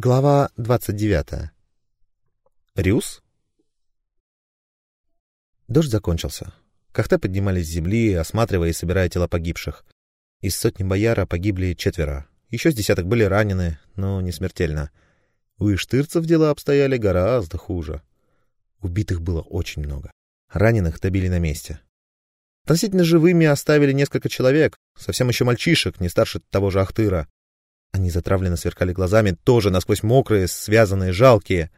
Глава 29. Рюс? Дождь закончился. Кахте поднимались с земли, осматривая и собирая тела погибших. Из сотни бояра погибли четверо. Еще с десяток были ранены, но не смертельно. У иштырцев дела обстояли гораздо хуже. Убитых было очень много. Раненых добили на месте. Относительно живыми оставили несколько человек, совсем еще мальчишек, не старше того же Ахтыра. Они затравленно сверкали глазами, тоже насквозь мокрые, связанные, жалкие.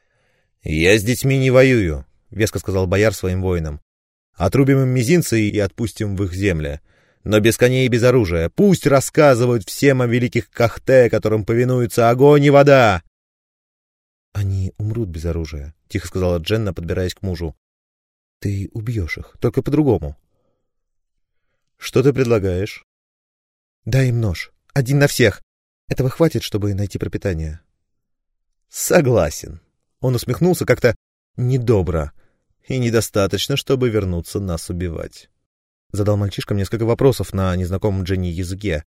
— Я с детьми не воюю, — веско сказал бояр своим воинам. — Отрубим им мизинцы и отпустим в их земли. Но без коней и без оружия. Пусть рассказывают всем о великих кахте, которым повинуются огонь и вода. — Они умрут без оружия, — тихо сказала Дженна, подбираясь к мужу. — Ты убьешь их, только по-другому. — Что ты предлагаешь? — Дай им нож. Один на всех. Этого хватит, чтобы найти пропитание. Согласен. Он усмехнулся как-то недобро. И недостаточно, чтобы вернуться нас убивать. Задал мальчишкам несколько вопросов на незнакомом Дженни языке.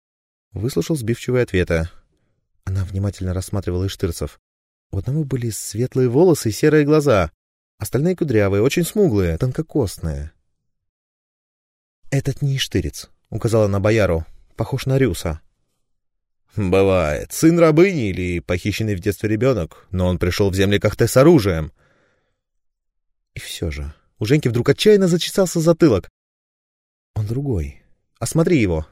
Выслушал сбивчивые ответы. Она внимательно рассматривала иштырцев. У одного были светлые волосы и серые глаза. Остальные кудрявые, очень смуглые, тонкокостные. «Этот не иштырец», — указала на бояру. «Похож на Рюса». Бывает. Сын рабыни или похищенный в детстве ребенок, но он пришел в земли Кахте с оружием. И все же, у Женьки вдруг отчаянно зачесался затылок. Он другой. Осмотри его.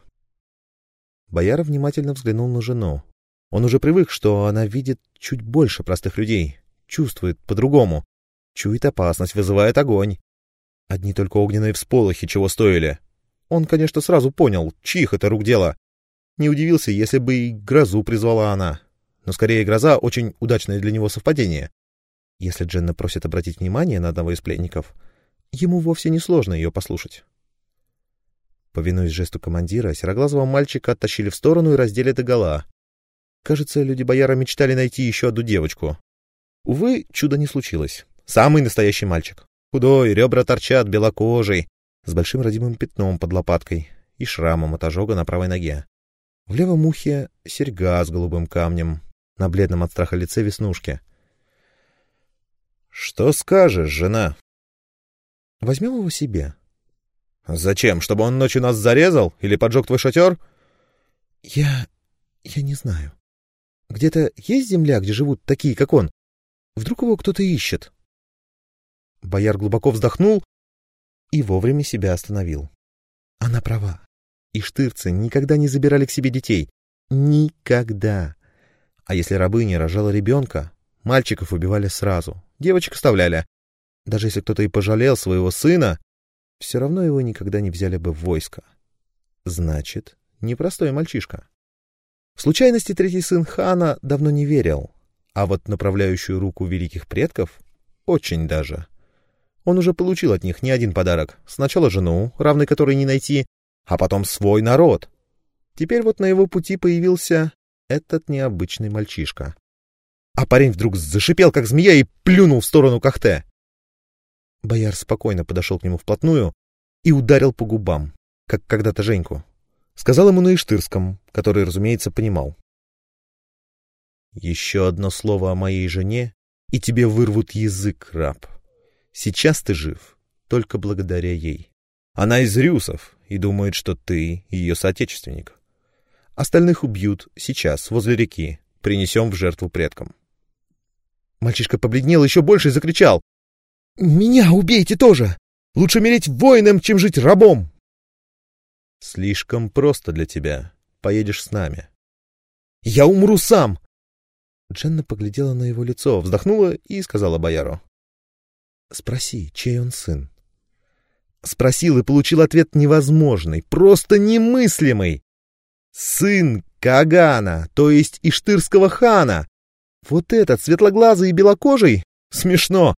Бояра внимательно взглянул на жену. Он уже привык, что она видит чуть больше простых людей, чувствует по-другому, чует опасность, вызывает огонь. Одни только огненные всполохи чего стоили. Он, конечно, сразу понял, чьих это рук дело. Не удивился, если бы и грозу призвала она. Но скорее гроза — очень удачное для него совпадение. Если Дженна просит обратить внимание на одного из пленников, ему вовсе не сложно ее послушать. Повинуясь жесту командира, сероглазого мальчика оттащили в сторону и раздели догола. Кажется, люди бояра мечтали найти еще одну девочку. Увы, чуда не случилось. Самый настоящий мальчик. Худой, ребра торчат, белокожий, с большим родимым пятном под лопаткой и шрамом от ожога на правой ноге. В левом ухе серьга с голубым камнем, на бледном от страха лице веснушки. — Что скажешь, жена? — Возьмем его себе. — Зачем? Чтобы он ночью нас зарезал или поджег твой шатер? — Я... я не знаю. Где-то есть земля, где живут такие, как он? Вдруг его кто-то ищет? Бояр глубоко вздохнул и вовремя себя остановил. Она права. И штырцы никогда не забирали к себе детей. Никогда. А если рабыня рожала ребенка, мальчиков убивали сразу, девочек оставляли. Даже если кто-то и пожалел своего сына, все равно его никогда не взяли бы в войско. Значит, непростой мальчишка. В случайности третий сын хана давно не верил, а вот направляющую руку великих предков очень даже. Он уже получил от них не один подарок. Сначала жену, равной которой не найти, а потом свой народ. Теперь вот на его пути появился этот необычный мальчишка. А парень вдруг зашипел, как змея, и плюнул в сторону Кахте. Бояр спокойно подошел к нему вплотную и ударил по губам, как когда-то Женьку. Сказал ему на Иштырском, который, разумеется, понимал. «Еще одно слово о моей жене, и тебе вырвут язык, раб. Сейчас ты жив только благодаря ей. Она из Рюсов и думает, что ты ее соотечественник. Остальных убьют сейчас, возле реки. Принесем в жертву предкам. Мальчишка побледнел еще больше и закричал. «Меня убейте тоже! Лучше умереть воином, чем жить рабом!» «Слишком просто для тебя. Поедешь с нами». «Я умру сам!» Дженна поглядела на его лицо, вздохнула и сказала бояру. «Спроси, чей он сын?» Спросил и получил ответ невозможный, просто немыслимый. Сын Кагана, то есть Иштырского хана. Вот этот, светлоглазый и белокожий? Смешно.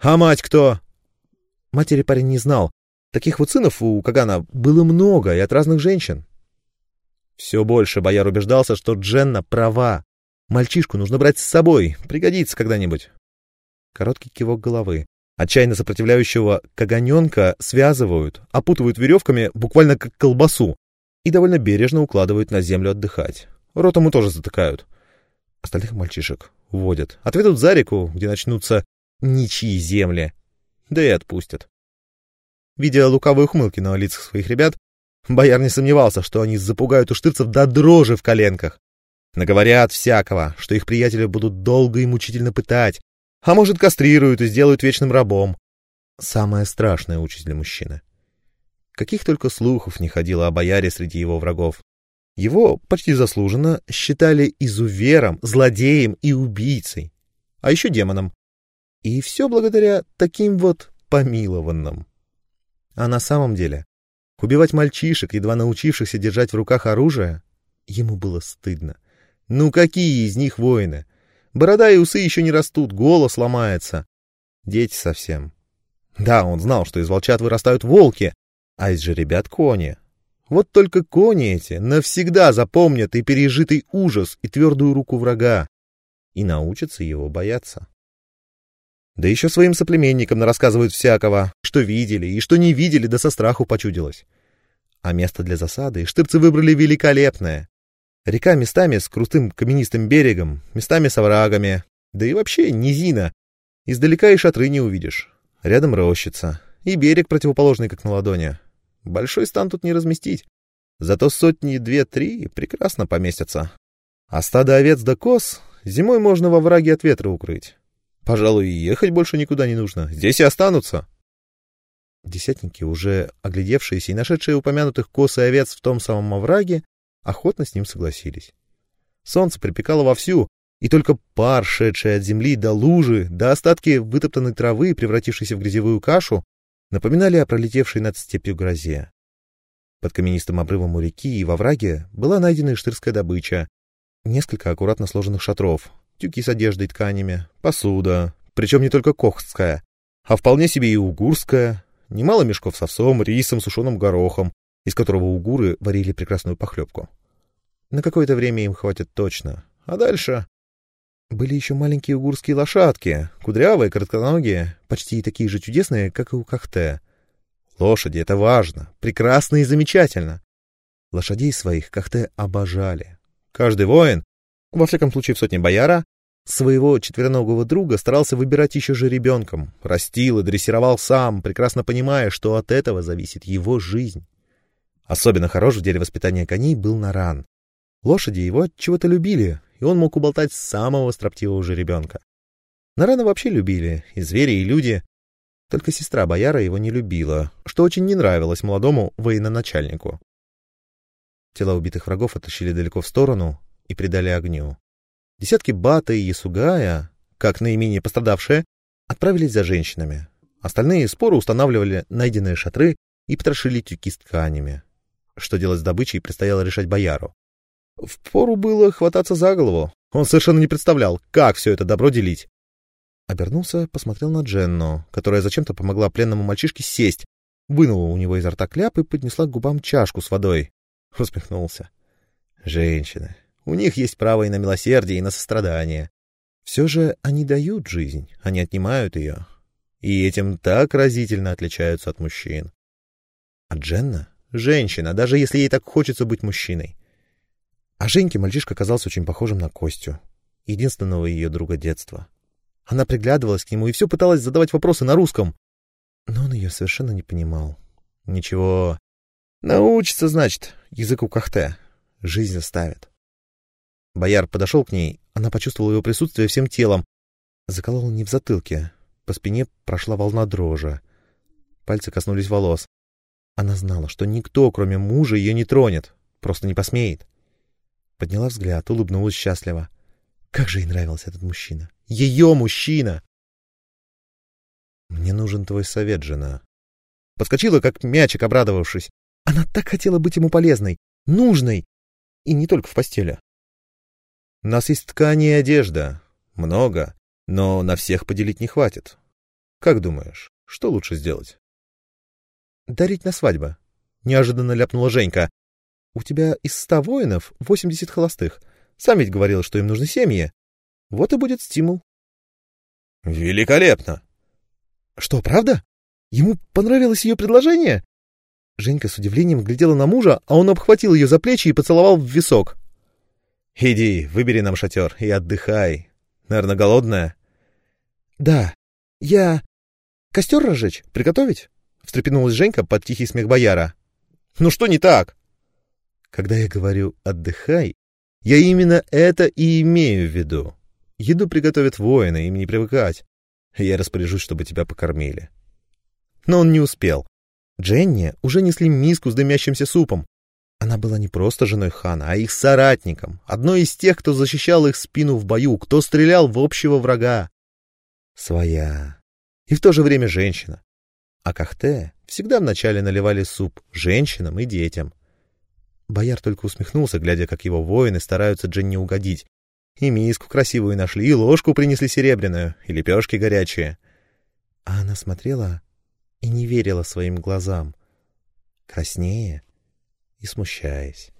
А мать кто? Матери парень не знал. Таких вот сынов у Кагана было много и от разных женщин. Все больше бояр убеждался, что Дженна права. Мальчишку нужно брать с собой, пригодится когда-нибудь. Короткий кивок головы. Отчаянно сопротивляющего каганенка связывают, опутывают веревками, буквально как колбасу, и довольно бережно укладывают на землю отдыхать. Рот ему тоже затыкают. Остальных мальчишек уводят, отведут за реку, где начнутся ничьи земли, да и отпустят. Видя лукавые ухмылки на лицах своих ребят, бояр не сомневался, что они запугают уштырцев до дрожи в коленках. Наговорят всякого, что их приятеля будут долго и мучительно пытать, а может, кастрируют и сделают вечным рабом. Самая страшная участь для мужчины. Каких только слухов не ходило о бояре среди его врагов. Его, почти заслуженно, считали изувером, злодеем и убийцей, а еще демоном. И все благодаря таким вот помилованным. А на самом деле, убивать мальчишек, едва научившихся держать в руках оружие, ему было стыдно. Ну какие из них воины? Борода и усы еще не растут, голос ломается. Дети совсем. Да, он знал, что из волчат вырастают волки, а из же ребят кони. Вот только кони эти навсегда запомнят и пережитый ужас, и твердую руку врага, и научатся его бояться. Да еще своим соплеменникам рассказывают всякого, что видели и что не видели, да со страху почудилось. А место для засады штырцы выбрали великолепное. Река местами с крутым каменистым берегом, местами с оврагами, да и вообще низина. Издалека и шатры не увидишь. Рядом рощица, и берег противоположный, как на ладони. Большой стан тут не разместить. Зато сотни две-три прекрасно поместятся. А стадо овец да коз зимой можно во враге от ветра укрыть. Пожалуй, ехать больше никуда не нужно. Здесь и останутся. Десятники, уже оглядевшиеся и нашедшие упомянутых коз и овец в том самом овраге, охотно с ним согласились. Солнце припекало вовсю, и только пар, шедший от земли до лужи, до остатки вытоптанной травы, превратившейся в грязевую кашу, напоминали о пролетевшей над степью грозе. Под каменистым обрывом у реки и во враге была найдена иштырская добыча. Несколько аккуратно сложенных шатров, тюки с одеждой и тканями, посуда, причем не только кохтская, а вполне себе и угурская, немало мешков с овсом, рисом, сушеным горохом, из которого угуры варили прекрасную похлебку. На какое-то время им хватит точно, а дальше... Были еще маленькие угурские лошадки, кудрявые, коротконогие, почти такие же чудесные, как и у Кахте. Лошади — это важно, прекрасно и замечательно. Лошадей своих Кахте обожали. Каждый воин, во всяком случае в сотне бояра, своего четвероногого друга старался выбирать еще же ребенком, растил и дрессировал сам, прекрасно понимая, что от этого зависит его жизнь. Особенно хорош в деле воспитания коней был Наран. Лошади его чего-то любили, и он мог уболтать самого строптивого же ребенка. Нарана вообще любили, и звери, и люди. Только сестра бояра его не любила, что очень не нравилось молодому военачальнику. Тела убитых врагов оттащили далеко в сторону и придали огню. Десятки Бата и Ясугая, как наименее пострадавшие, отправились за женщинами. Остальные споры устанавливали найденные шатры и потрошили тюки с тканями. Что делать с добычей, предстояло решать бояру. Впору было хвататься за голову. Он совершенно не представлял, как все это добро делить. Обернулся, посмотрел на Дженну, которая зачем-то помогла пленному мальчишке сесть, вынула у него изо рта кляп и поднесла к губам чашку с водой. Усмехнулся. Женщины. У них есть право и на милосердие, и на сострадание. Все же они дают жизнь, они отнимают ее. И этим так разительно отличаются от мужчин. А Дженна — женщина, даже если ей так хочется быть мужчиной. А Женьке мальчишка казался очень похожим на Костю, единственного ее друга детства. Она приглядывалась к нему и все пыталась задавать вопросы на русском. Но он ее совершенно не понимал. Ничего. Научится, значит, языку кахте. Жизнь заставит. Бояр подошел к ней, она почувствовала его присутствие всем телом. Заколола не в затылке. По спине прошла волна дрожи. Пальцы коснулись волос. Она знала, что никто, кроме мужа, ее не тронет. Просто не посмеет. Подняла взгляд, улыбнулась счастливо. Как же ей нравился этот мужчина. Ее мужчина! «Мне нужен твой совет, жена». Подскочила, как мячик, обрадовавшись. Она так хотела быть ему полезной, нужной, и не только в постели. «У нас есть ткани и одежда. Много, но на всех поделить не хватит. Как думаешь, что лучше сделать?» «Дарить на свадьбу», — неожиданно ляпнула Женька. У тебя из ста воинов восемьдесят холостых. Сам ведь говорил, что им нужны семьи. Вот и будет стимул. Великолепно! Что, правда? Ему понравилось ее предложение? Женька с удивлением глядела на мужа, а он обхватил ее за плечи и поцеловал в висок. Иди, выбери нам шатер и отдыхай. Наверное, голодная? Да. Я... Костер разжечь? Приготовить? Встрепенулась Женька под тихий смех бояра. Ну что не так? Когда я говорю «отдыхай», я именно это и имею в виду. Еду приготовят воины, им не привыкать. Я распоряжусь, чтобы тебя покормили. Но он не успел. Дженни уже несли миску с дымящимся супом. Она была не просто женой хана, а их соратником, одной из тех, кто защищал их спину в бою, кто стрелял в общего врага. Своя. И в то же время женщина. А Кахте всегда вначале наливали суп женщинам и детям. Бояр только усмехнулся, глядя, как его воины стараются Дженни угодить. И миску красивую нашли, и ложку принесли серебряную, и лепешки горячие. А она смотрела и не верила своим глазам, краснее и смущаясь.